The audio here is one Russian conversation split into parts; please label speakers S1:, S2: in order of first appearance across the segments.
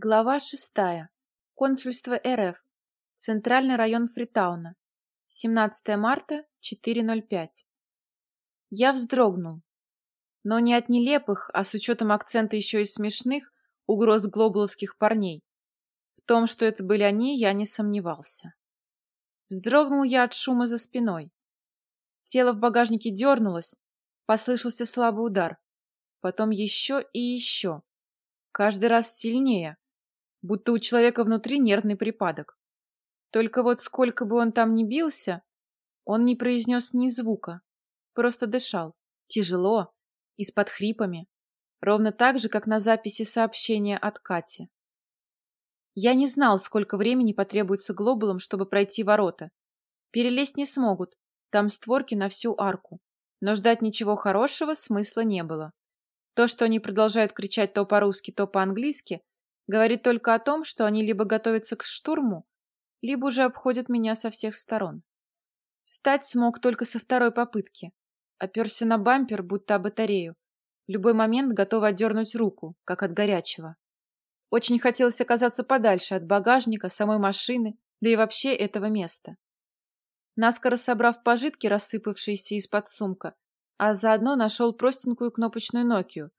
S1: Глава шестая. Консульство РФ. Центральный район Фритауна. 17 марта, 4.05. Я вздрогнул. Но не от нелепых, а с учетом акцента еще и смешных, угроз глобуловских парней. В том, что это были они, я не сомневался. Вздрогнул я от шума за спиной. Тело в багажнике дернулось, послышался слабый удар. Потом еще и еще. Каждый раз сильнее, будто у человека внутри нервный припадок. Только вот сколько бы он там ни бился, он не произнес ни звука, просто дышал, тяжело и с подхрипами, ровно так же, как на записи сообщения от Кати. Я не знал, сколько времени потребуется глобулам, чтобы пройти ворота. Перелезть не смогут, там створки на всю арку. Но ждать ничего хорошего смысла не было. То, что они продолжают кричать то по-русски, то по-английски, говорит только о том, что они либо готовятся к штурму, либо уже обходят меня со всех сторон. Встать смог только со второй попытки. Оперся на бампер, будто о батарею. В любой момент готов отдернуть руку, как от горячего. Очень хотелось оказаться подальше от багажника, самой машины, да и вообще этого места. Наскоро собрав пожитки, рассыпавшиеся из-под сумка, а заодно нашел простенькую кнопочную Нокию,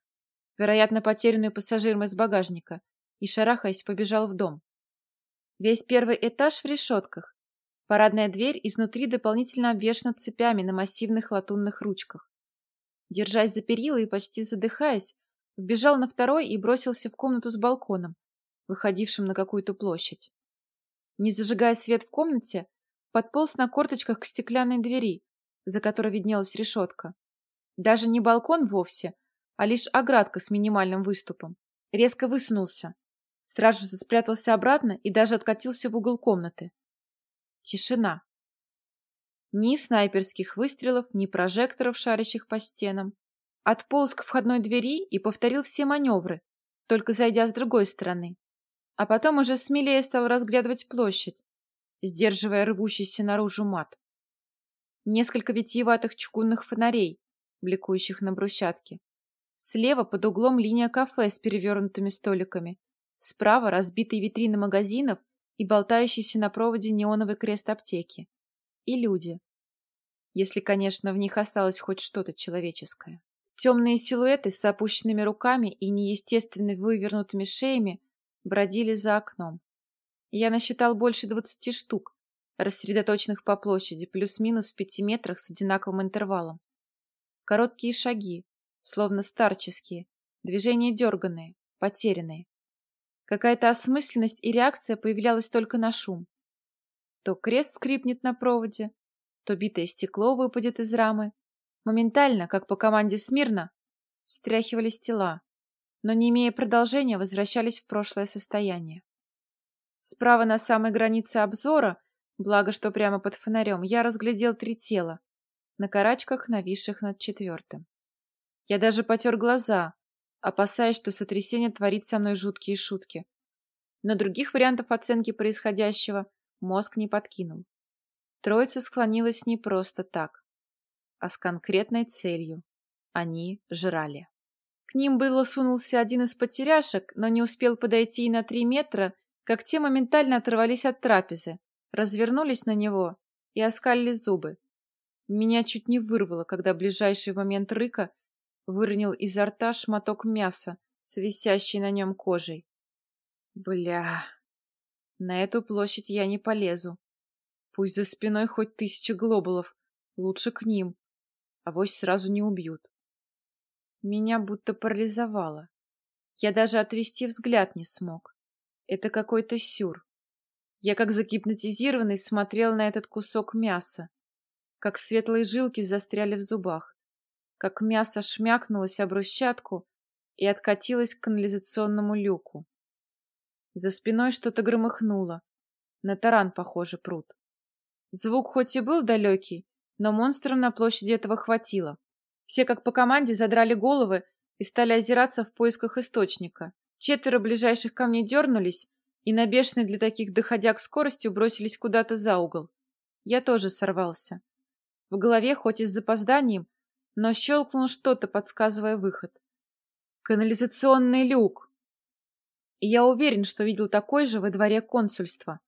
S1: вероятно, потерянную пассажиром из багажника, и, шарахаясь, побежал в дом. Весь первый этаж в решетках. Парадная дверь изнутри дополнительно обвешана цепями на массивных латунных ручках. Держась за перила и почти задыхаясь, вбежал на второй и бросился в комнату с балконом, выходившим на какую-то площадь. Не зажигая свет в комнате, подполз на корточках к стеклянной двери, за которой виднелась решетка. Даже не балкон вовсе, а лишь оградка с минимальным выступом. Резко высунулся, Страж спрятался обратно и даже откатился в угол комнаты. Тишина. Ни снайперских выстрелов, ни прожекторов, шарящих по стенам. Отполз к входной двери и повторил все маневры, только зайдя с другой стороны. А потом уже смелее стал разглядывать площадь, сдерживая рвущийся наружу мат. Несколько витиеватых чугунных фонарей, бликующих на брусчатке. Слева под углом линия кафе с перевернутыми столиками Справа разбитые витрины магазинов и болтающийся на проводе неоновый крест аптеки. И люди. Если, конечно, в них осталось хоть что-то человеческое. Темные силуэты с опущенными руками и неестественно вывернутыми шеями бродили за окном. Я насчитал больше двадцати штук, рассредоточенных по площади, плюс-минус в пяти метрах с одинаковым интервалом. Короткие шаги, словно старческие, движения дерганные, потерянные. Какая-то осмысленность и реакция появлялась только на шум. То крест скрипнет на проводе, то битое стекло выпадет из рамы. Моментально, как по команде смирно, встряхивались тела, но, не имея продолжения, возвращались в прошлое состояние. Справа на самой границе обзора, благо что прямо под фонарем, я разглядел три тела, на карачках, нависших над четвертым. Я даже потер глаза, опасаясь, что сотрясение творит со мной жуткие шутки. Но других вариантов оценки происходящего мозг не подкинул. Троица склонилась не просто так, а с конкретной целью. Они жрали. К ним было сунулся один из потеряшек, но не успел подойти и на три метра, как те моментально оторвались от трапезы, развернулись на него и оскалили зубы. Меня чуть не вырвало, когда ближайший момент рыка выронил изо рта шматок мяса с на нем кожей. Бля, на эту площадь я не полезу. Пусть за спиной хоть тысяча глобулов, лучше к ним. Авось сразу не убьют. Меня будто парализовало. Я даже отвести взгляд не смог. Это какой-то сюр. Я как загипнотизированный смотрел на этот кусок мяса, как светлые жилки застряли в зубах как мясо шмякнулось об брусчатку и откатилось к канализационному люку. За спиной что-то громыхнуло. На таран, похоже, пруд. Звук хоть и был далекий, но монстрам на площади этого хватило. Все как по команде задрали головы и стали озираться в поисках источника. Четверо ближайших ко мне дернулись и на бешеной для таких доходяг скоростью бросились куда-то за угол. Я тоже сорвался. В голове, хоть и с запозданием, но щелкнул что-то, подсказывая выход. «Канализационный люк!» Я уверен, что видел такой же во дворе консульства.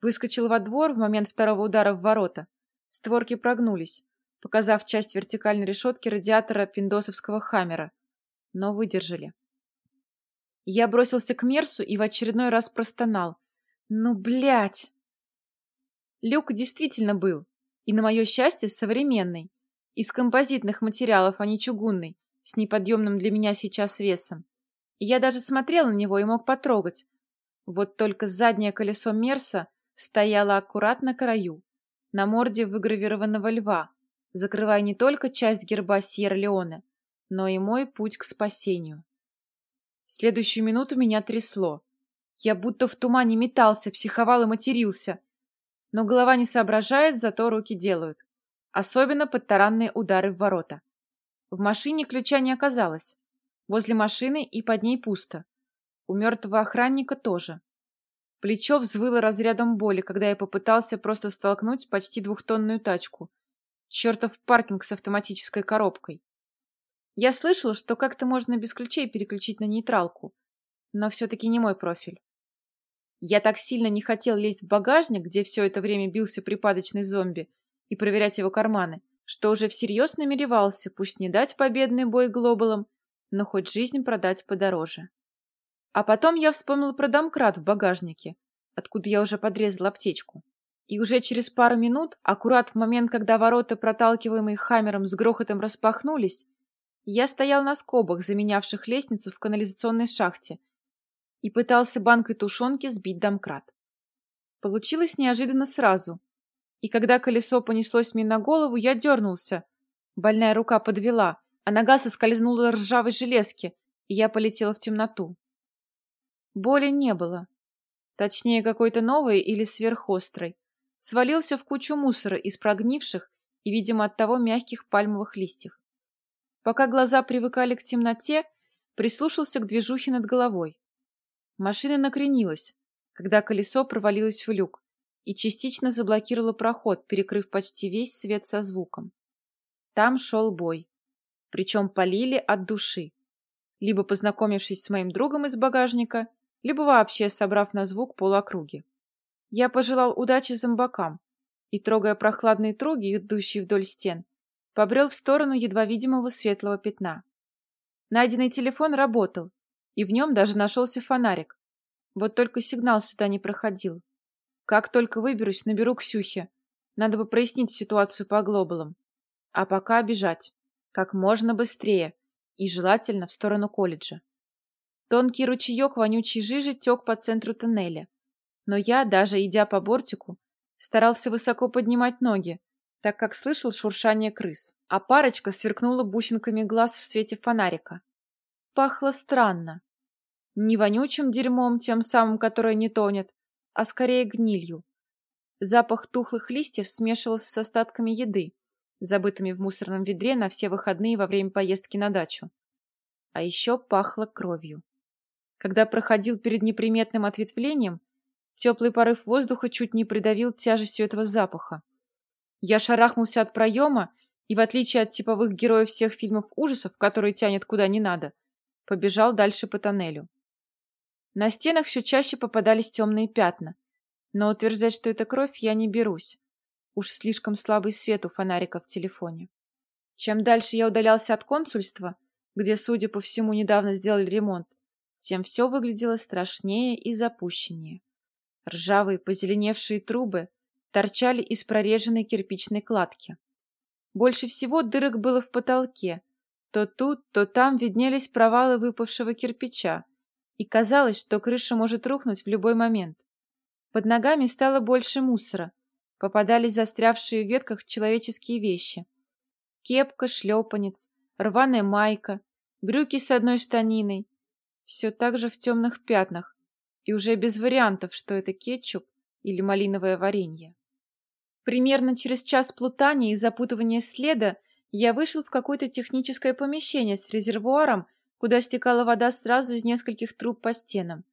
S1: Выскочил во двор в момент второго удара в ворота. Створки прогнулись, показав часть вертикальной решетки радиатора пиндосовского хаммера. Но выдержали. Я бросился к Мерсу и в очередной раз простонал. «Ну, блядь!» Люк действительно был, и, на мое счастье, современный. Из композитных материалов, а не чугунный, с неподъемным для меня сейчас весом. Я даже смотрел на него и мог потрогать. Вот только заднее колесо Мерса стояло аккуратно на краю, на морде выгравированного льва, закрывая не только часть герба Сьерра-Леоне, но и мой путь к спасению. Следующую минуту меня трясло. Я будто в тумане метался, психовал и матерился. Но голова не соображает, зато руки делают. Особенно под таранные удары в ворота. В машине ключа не оказалось. Возле машины и под ней пусто. У мертвого охранника тоже. Плечо взвыло разрядом боли, когда я попытался просто столкнуть почти двухтонную тачку. Чертов паркинг с автоматической коробкой. Я слышала, что как-то можно без ключей переключить на нейтралку, но все-таки не мой профиль. Я так сильно не хотел лезть в багажник, где все это время бился припадочный зомби, и проверять его карманы, что уже всерьез намеревался, пусть не дать победный бой глобалам, но хоть жизнь продать подороже. А потом я вспомнил про домкрат в багажнике, откуда я уже подрезал аптечку. И уже через пару минут, аккурат в момент, когда ворота, проталкиваемые хаммером, с грохотом распахнулись, я стоял на скобах, заменявших лестницу в канализационной шахте, и пытался банкой тушенки сбить домкрат. Получилось неожиданно сразу. И когда колесо понеслось мне на голову, я дернулся. Больная рука подвела, а нога соскользнула ржавой железки, и я полетела в темноту. Боли не было. Точнее, какой-то новой или сверхострой. Свалился в кучу мусора из прогнивших и, видимо, от того мягких пальмовых листьев. Пока глаза привыкали к темноте, прислушался к движухе над головой. Машина накренилась, когда колесо провалилось в люк и частично заблокировало проход, перекрыв почти весь свет со звуком. Там шел бой. Причем полили от души. Либо познакомившись с моим другом из багажника, либо вообще собрав на звук полокруги. Я пожелал удачи зомбакам и, трогая прохладные троги, идущие вдоль стен, побрел в сторону едва видимого светлого пятна. Найденный телефон работал, и в нем даже нашелся фонарик. Вот только сигнал сюда не проходил. Как только выберусь, наберу Ксюхе. Надо бы прояснить ситуацию по глобалам. А пока бежать. Как можно быстрее. И желательно в сторону колледжа. Тонкий ручеек вонючей жижи тек по центру тоннеля. Но я, даже идя по бортику, старался высоко поднимать ноги, так как слышал шуршание крыс, а парочка сверкнула бусинками глаз в свете фонарика. Пахло странно. Не вонючим дерьмом, тем самым, которое не тонет, а скорее гнилью. Запах тухлых листьев смешивался с остатками еды, забытыми в мусорном ведре на все выходные во время поездки на дачу. А еще пахло кровью. Когда проходил перед неприметным ответвлением, теплый порыв воздуха чуть не придавил тяжестью этого запаха. Я шарахнулся от проема и, в отличие от типовых героев всех фильмов ужасов, которые тянет куда не надо, побежал дальше по тоннелю. На стенах все чаще попадались темные пятна, но утверждать, что это кровь, я не берусь. Уж слишком слабый свет у фонарика в телефоне. Чем дальше я удалялся от консульства, где, судя по всему, недавно сделали ремонт, тем все выглядело страшнее и запущеннее. Ржавые позеленевшие трубы торчали из прореженной кирпичной кладки. Больше всего дырок было в потолке. То тут, то там виднелись провалы выпавшего кирпича, и казалось, что крыша может рухнуть в любой момент. Под ногами стало больше мусора. Попадались застрявшие в ветках человеческие вещи. Кепка, шлепанец, рваная майка, брюки с одной штаниной. Все так же в темных пятнах. И уже без вариантов, что это кетчуп или малиновое варенье. Примерно через час плутания и запутывания следа я вышел в какое-то техническое помещение с резервуаром куда стекала вода сразу из нескольких труб по стенам.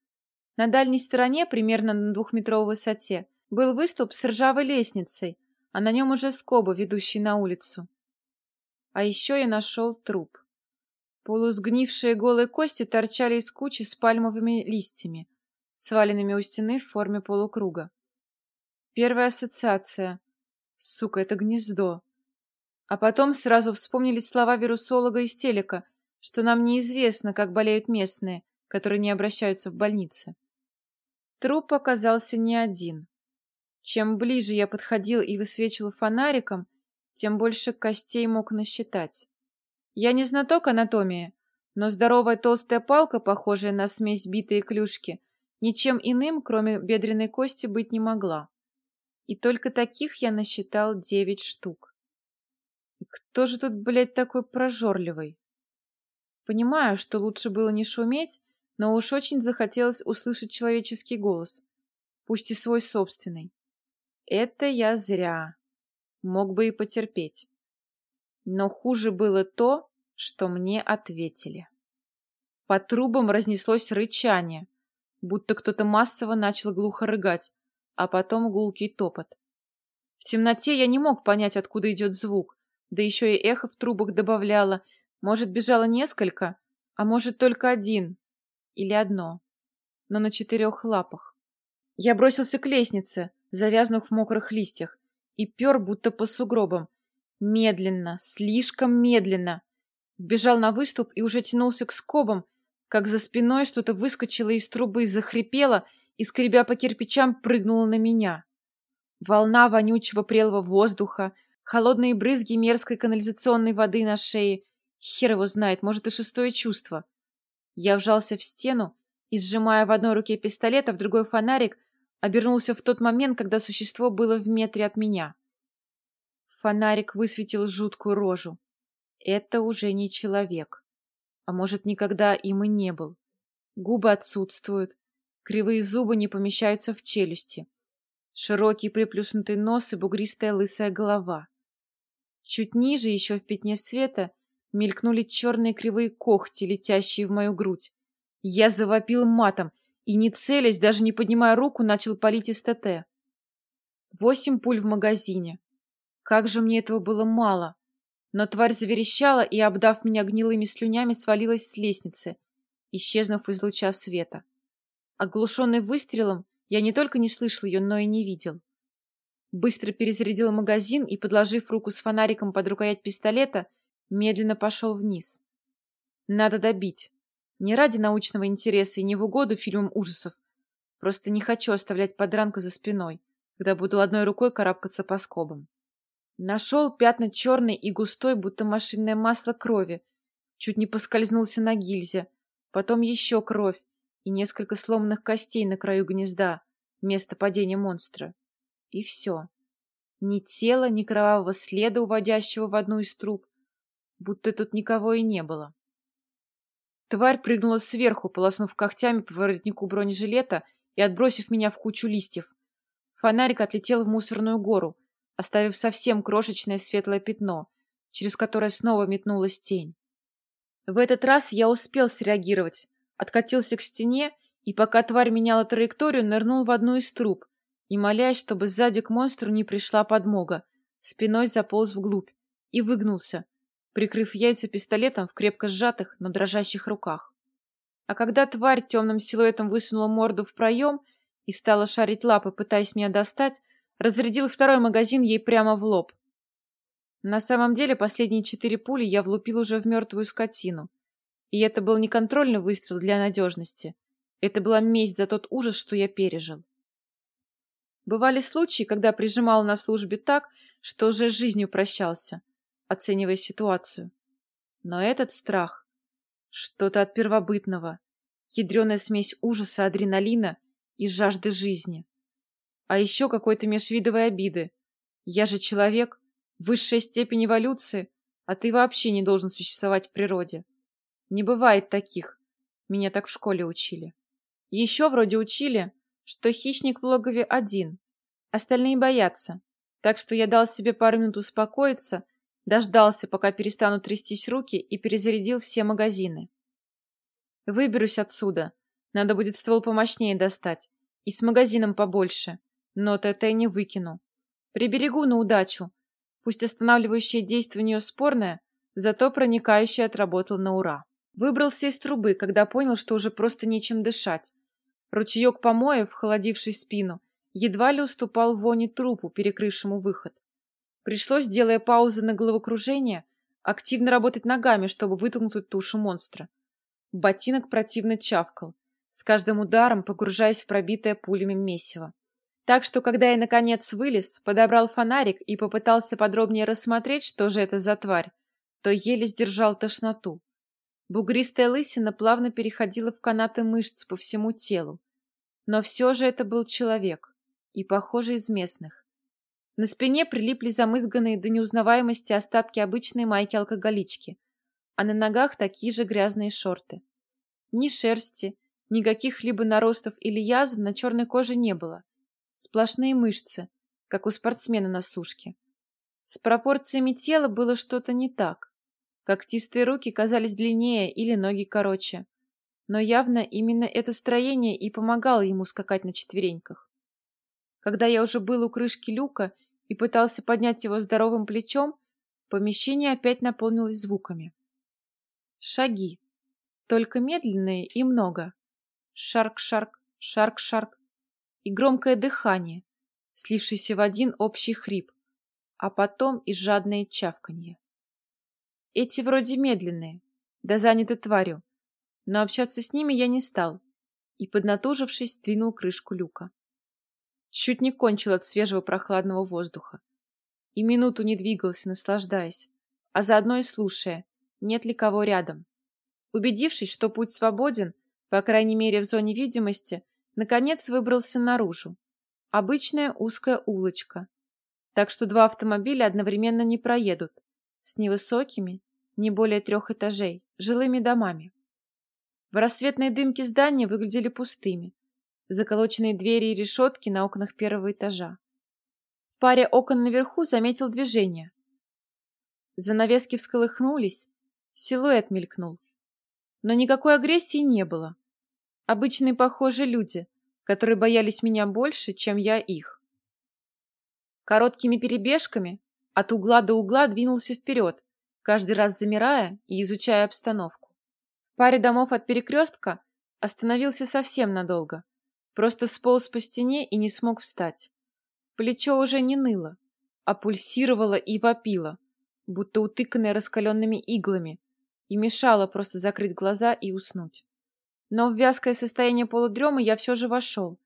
S1: На дальней стороне, примерно на двухметровой высоте, был выступ с ржавой лестницей, а на нем уже скоба, ведущий на улицу. А еще я нашел труп. Полусгнившие голые кости торчали из кучи с пальмовыми листьями, сваленными у стены в форме полукруга. Первая ассоциация. Сука, это гнездо. А потом сразу вспомнились слова вирусолога из телека, что нам неизвестно, как болеют местные, которые не обращаются в больницы. Труп оказался не один. Чем ближе я подходил и высвечивал фонариком, тем больше костей мог насчитать. Я не знаток анатомии, но здоровая толстая палка, похожая на смесь битые клюшки, ничем иным, кроме бедренной кости, быть не могла. И только таких я насчитал девять штук. И кто же тут, блядь, такой прожорливый? Понимаю, что лучше было не шуметь, но уж очень захотелось услышать человеческий голос, пусть и свой собственный. Это я зря. Мог бы и потерпеть. Но хуже было то, что мне ответили. По трубам разнеслось рычание, будто кто-то массово начал глухо рыгать, а потом гулкий топот. В темноте я не мог понять, откуда идет звук, да еще и эхо в трубах добавляло. Может, бежало несколько, а может, только один или одно, но на четырех лапах. Я бросился к лестнице, завязнув в мокрых листьях, и пер, будто по сугробам, Медленно, слишком медленно. Вбежал на выступ и уже тянулся к скобам, как за спиной что-то выскочило из трубы, захрипело и, скребя по кирпичам, прыгнуло на меня. Волна вонючего прелого воздуха, холодные брызги мерзкой канализационной воды на шее. Хер его знает, может и шестое чувство. Я вжался в стену и, сжимая в одной руке пистолет, а в другой фонарик, обернулся в тот момент, когда существо было в метре от меня. Фонарик высветил жуткую рожу. Это уже не человек. А может, никогда им и не был. Губы отсутствуют. Кривые зубы не помещаются в челюсти. Широкий приплюснутый нос и бугристая лысая голова. Чуть ниже, еще в пятне света, мелькнули черные кривые когти, летящие в мою грудь. Я завопил матом и, не целясь, даже не поднимая руку, начал палить из ТТ. Восемь пуль в магазине. Как же мне этого было мало! Но тварь заверещала и, обдав меня гнилыми слюнями, свалилась с лестницы, исчезнув из луча света. Оглушенный выстрелом, я не только не слышал ее, но и не видел. Быстро перезарядил магазин и, подложив руку с фонариком под рукоять пистолета, медленно пошел вниз. Надо добить. Не ради научного интереса и не в угоду фильмам ужасов. Просто не хочу оставлять подранка за спиной, когда буду одной рукой карабкаться по скобам. Нашел пятна черной и густой, будто машинное масло крови. Чуть не поскользнулся на гильзе. Потом еще кровь и несколько сломанных костей на краю гнезда, место падения монстра. И все. Ни тела, ни кровавого следа, уводящего в одну из труб. Будто тут никого и не было. Тварь прыгнула сверху, полоснув когтями по воротнику бронежилета и отбросив меня в кучу листьев. Фонарик отлетел в мусорную гору — оставив совсем крошечное светлое пятно, через которое снова метнулась тень. В этот раз я успел среагировать, откатился к стене и, пока тварь меняла траекторию, нырнул в одну из труб и, молясь, чтобы сзади к монстру не пришла подмога, спиной заполз вглубь и выгнулся, прикрыв яйца пистолетом в крепко сжатых, но дрожащих руках. А когда тварь темным силуэтом высунула морду в проем и стала шарить лапы, пытаясь меня достать, Разрядил второй магазин ей прямо в лоб. На самом деле последние четыре пули я влупил уже в мертвую скотину. И это был не контрольный выстрел для надежности. Это была месть за тот ужас, что я пережил. Бывали случаи, когда прижимал на службе так, что уже жизнью прощался, оценивая ситуацию. Но этот страх — что-то от первобытного, ядреная смесь ужаса, адреналина и жажды жизни. А еще какой-то межвидовой обиды. Я же человек, высшая степень эволюции, а ты вообще не должен существовать в природе. Не бывает таких. Меня так в школе учили. Еще вроде учили, что хищник в логове один. Остальные боятся. Так что я дал себе пару минут успокоиться, дождался, пока перестанут трястись руки, и перезарядил все магазины. Выберусь отсюда. Надо будет ствол помощнее достать. И с магазином побольше. Но ТТ не выкину. Приберегу на удачу. Пусть останавливающее действие у нее спорное, зато проникающее отработал на ура. Выбрался из трубы, когда понял, что уже просто нечем дышать. Ручеек помоев, холодивший спину, едва ли уступал воне трупу, перекрывшему выход. Пришлось, делая паузы на головокружение, активно работать ногами, чтобы вытолкнуть тушу монстра. Ботинок противно чавкал, с каждым ударом погружаясь в пробитое пулями месиво. Так что, когда я, наконец, вылез, подобрал фонарик и попытался подробнее рассмотреть, что же это за тварь, то еле сдержал тошноту. Бугристая лысина плавно переходила в канаты мышц по всему телу. Но все же это был человек, и, похоже, из местных. На спине прилипли замызганные до неузнаваемости остатки обычной майки-алкоголички, а на ногах такие же грязные шорты. Ни шерсти, ни каких-либо наростов или язв на черной коже не было. Сплошные мышцы, как у спортсмена на сушке. С пропорциями тела было что-то не так. Когтистые руки казались длиннее или ноги короче. Но явно именно это строение и помогало ему скакать на четвереньках. Когда я уже был у крышки люка и пытался поднять его здоровым плечом, помещение опять наполнилось звуками. Шаги. Только медленные и много. Шарк-шарк, шарк-шарк. И громкое дыхание, слившееся в один общий хрип, а потом и жадное чавканье. Эти вроде медленные, да заняты тварью, но общаться с ними я не стал и, поднатужившись, двинул крышку люка. Чуть не кончил от свежего прохладного воздуха. И минуту не двигался, наслаждаясь, а заодно и слушая, нет ли кого рядом. Убедившись, что путь свободен, по крайней мере в зоне видимости, наконец выбрался наружу. Обычная узкая улочка, так что два автомобиля одновременно не проедут, с невысокими, не более трех этажей, жилыми домами. В рассветной дымке здания выглядели пустыми, заколоченные двери и решетки на окнах первого этажа. В паре окон наверху заметил движение. Занавески всколыхнулись, силуэт мелькнул. Но никакой агрессии не было. Обычные похожие люди, которые боялись меня больше, чем я их. Короткими перебежками от угла до угла двинулся вперед, каждый раз замирая и изучая обстановку. В паре домов от перекрестка остановился совсем надолго. Просто сполз по стене и не смог встать. Плечо уже не ныло, а пульсировало и вопило, будто утыканное раскаленными иглами, и мешало просто закрыть глаза и уснуть. Но в вязкое состояние полудремы я все же вошел.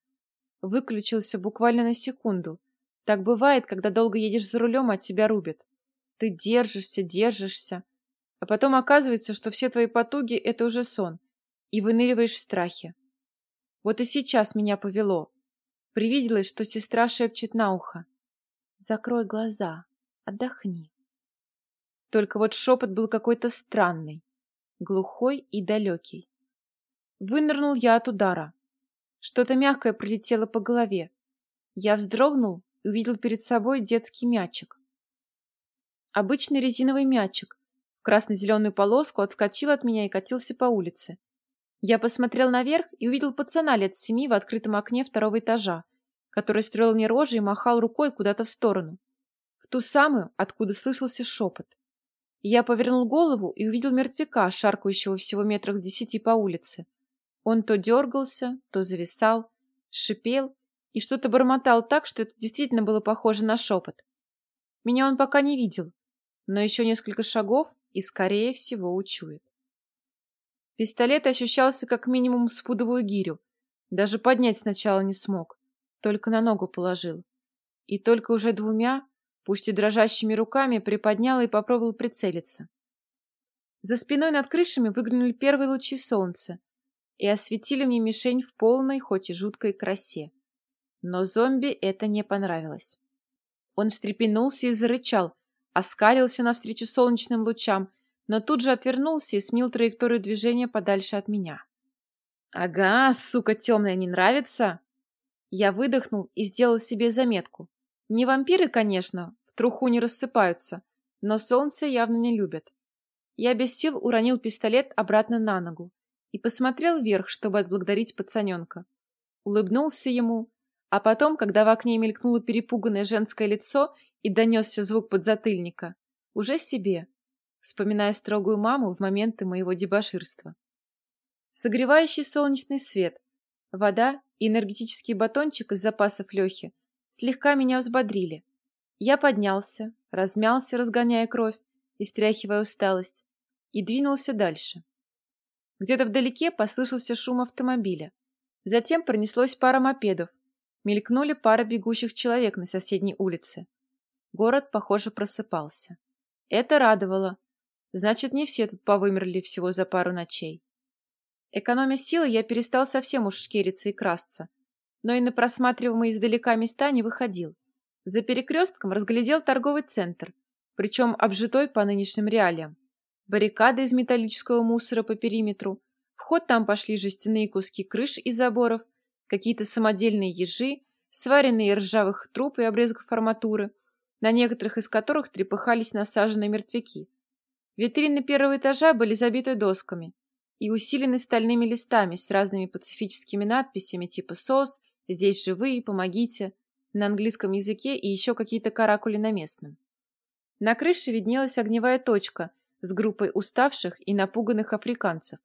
S1: Выключился буквально на секунду. Так бывает, когда долго едешь за рулем, а тебя рубят. Ты держишься, держишься. А потом оказывается, что все твои потуги — это уже сон. И выныриваешь в страхе. Вот и сейчас меня повело. Привиделось, что сестра шепчет на ухо. «Закрой глаза, отдохни». Только вот шепот был какой-то странный, глухой и далекий. Вынырнул я от удара. Что-то мягкое прилетело по голове. Я вздрогнул и увидел перед собой детский мячик. Обычный резиновый мячик красно-зеленую полоску отскочил от меня и катился по улице. Я посмотрел наверх и увидел пацана лет семи в открытом окне второго этажа, который строил мне рожи и махал рукой куда-то в сторону. В ту самую, откуда слышался шепот. Я повернул голову и увидел мертвяка, шаркающего всего метрах в десяти по улице. Он то дергался, то зависал, шипел и что-то бормотал так, что это действительно было похоже на шепот. Меня он пока не видел, но еще несколько шагов и, скорее всего, учует. Пистолет ощущался как минимум с пудовую гирю. Даже поднять сначала не смог, только на ногу положил. И только уже двумя, пусть и дрожащими руками, приподнял и попробовал прицелиться. За спиной над крышами выглянули первые лучи солнца и осветили мне мишень в полной, хоть и жуткой красе. Но зомби это не понравилось. Он встрепенулся и зарычал, оскалился навстречу солнечным лучам, но тут же отвернулся и сменил траекторию движения подальше от меня. «Ага, сука темная, не нравится?» Я выдохнул и сделал себе заметку. Не вампиры, конечно, в труху не рассыпаются, но солнце явно не любят. Я без сил уронил пистолет обратно на ногу и посмотрел вверх, чтобы отблагодарить пацаненка. Улыбнулся ему, а потом, когда в окне мелькнуло перепуганное женское лицо и донесся звук подзатыльника. Уже себе. Вспоминая строгую маму в моменты моего дебоширства. Согревающий солнечный свет, вода и энергетический батончик из запасов Лехи слегка меня взбодрили. Я поднялся, размялся, разгоняя кровь и стряхивая усталость, и двинулся дальше. Где-то вдалеке послышался шум автомобиля. Затем пронеслось пара мопедов. Мелькнули пара бегущих человек на соседней улице. Город, похоже, просыпался. Это радовало. Значит, не все тут повымерли всего за пару ночей. Экономя силы, я перестал совсем уж шкериться и красться. Но и на просматриваемые издалека места не выходил. За перекрестком разглядел торговый центр, причем обжитой по нынешним реалиям. Баррикады из металлического мусора по периметру. В ход там пошли жестяные куски крыш и заборов, какие-то самодельные ежи, сваренные ржавых труб и обрезков арматуры, на некоторых из которых трепыхались насаженные мертвяки. Витрины первого этажа были забиты досками и усилены стальными листами с разными пацифическими надписями типа «СОС», «Здесь живые», «Помогите», на английском языке и еще какие-то каракули на местном. На крыше виднелась огневая точка с группой уставших и напуганных африканцев.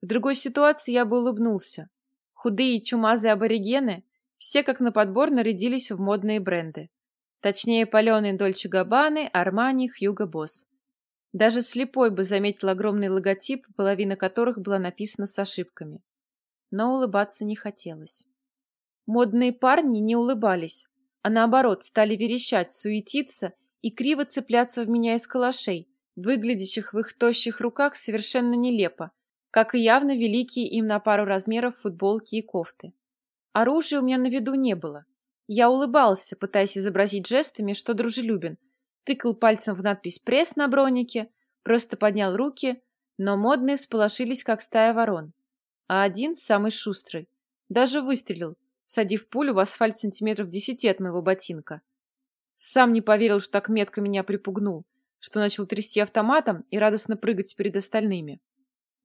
S1: В другой ситуации я бы улыбнулся. Худые чумазые аборигены все как на подбор нарядились в модные бренды. Точнее, паленые Дольче Габбаны, Армани, Хьюго Босс. Даже слепой бы заметил огромный логотип, половина которых была написана с ошибками. Но улыбаться не хотелось. Модные парни не улыбались, а наоборот стали верещать, суетиться и криво цепляться в меня из калашей, выглядящих в их тощих руках совершенно нелепо, как и явно великие им на пару размеров футболки и кофты. Оружия у меня на виду не было. Я улыбался, пытаясь изобразить жестами, что дружелюбен, тыкал пальцем в надпись «пресс» на бронике, просто поднял руки, но модные всполошились, как стая ворон. А один, самый шустрый, даже выстрелил, садив пулю в асфальт сантиметров десяти от моего ботинка. Сам не поверил, что так метко меня припугнул, что начал трясти автоматом и радостно прыгать перед остальными.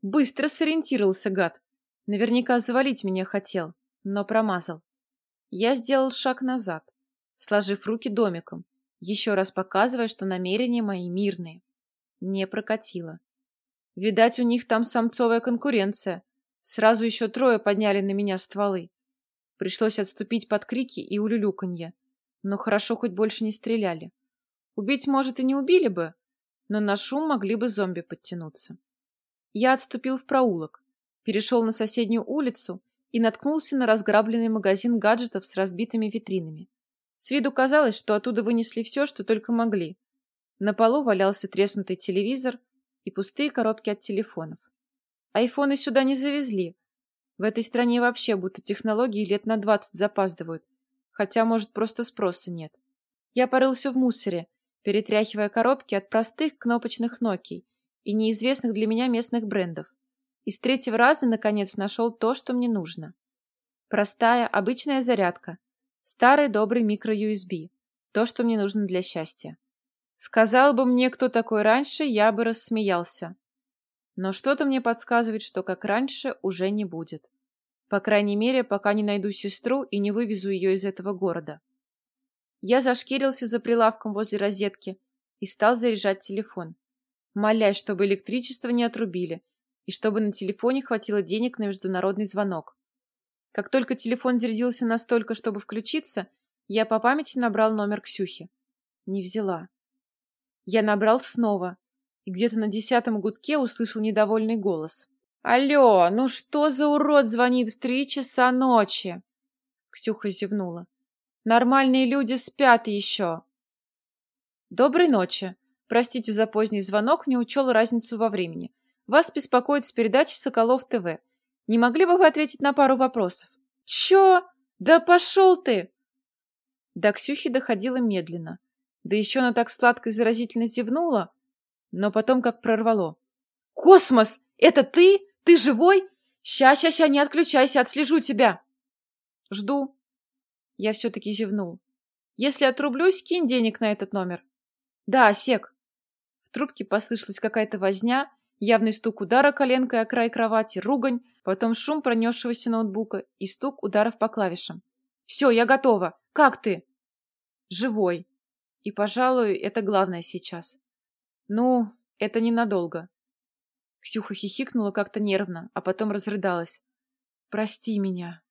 S1: Быстро сориентировался гад. Наверняка завалить меня хотел, но промазал. Я сделал шаг назад, сложив руки домиком, еще раз показывая, что намерения мои мирные. Не прокатило. Видать, у них там самцовая конкуренция. Сразу еще трое подняли на меня стволы. Пришлось отступить под крики и улюлюканье. Но хорошо, хоть больше не стреляли. Убить, может, и не убили бы, но на шум могли бы зомби подтянуться. Я отступил в проулок, перешел на соседнюю улицу и наткнулся на разграбленный магазин гаджетов с разбитыми витринами. С виду казалось, что оттуда вынесли все, что только могли. На полу валялся треснутый телевизор и пустые коробки от телефонов. Айфоны сюда не завезли. В этой стране вообще будто технологии лет на двадцать запаздывают. Хотя, может, просто спроса нет. Я порылся в мусоре, перетряхивая коробки от простых кнопочных Nokia и неизвестных для меня местных брендов. И с третьего раза, наконец, нашел то, что мне нужно. Простая, обычная зарядка. Старый добрый микро-USB. То, что мне нужно для счастья. Сказал бы мне, кто такой раньше, я бы рассмеялся. Но что-то мне подсказывает, что как раньше уже не будет. По крайней мере, пока не найду сестру и не вывезу ее из этого города. Я зашкирился за прилавком возле розетки и стал заряжать телефон, молясь, чтобы электричество не отрубили и чтобы на телефоне хватило денег на международный звонок. Как только телефон зарядился настолько, чтобы включиться, я по памяти набрал номер Ксюхи. Не взяла. Я набрал снова и где-то на десятом гудке услышал недовольный голос. «Алло, ну что за урод звонит в три часа ночи?» Ксюха зевнула. «Нормальные люди спят еще». «Доброй ночи. Простите за поздний звонок, не учел разницу во времени. Вас беспокоит с передачи «Соколов ТВ». Не могли бы вы ответить на пару вопросов?» «Чё? Да пошел ты!» До Ксюхи доходила медленно. Да еще она так сладко и заразительно зевнула, но потом как прорвало. «Космос! Это ты? Ты живой? Ща-ща-ща, не отключайся, отслежу тебя!» «Жду». Я все-таки зевнул. «Если отрублюсь, кинь денег на этот номер». «Да, сек». В трубке послышалась какая-то возня, явный стук удара коленкой о край кровати, ругань, потом шум пронесшегося ноутбука и стук ударов по клавишам. «Все, я готова. Как ты?» «Живой. И, пожалуй, это главное сейчас». «Ну, Это ненадолго. Ксюха хихикнула как-то нервно, а потом разрыдалась. «Прости меня».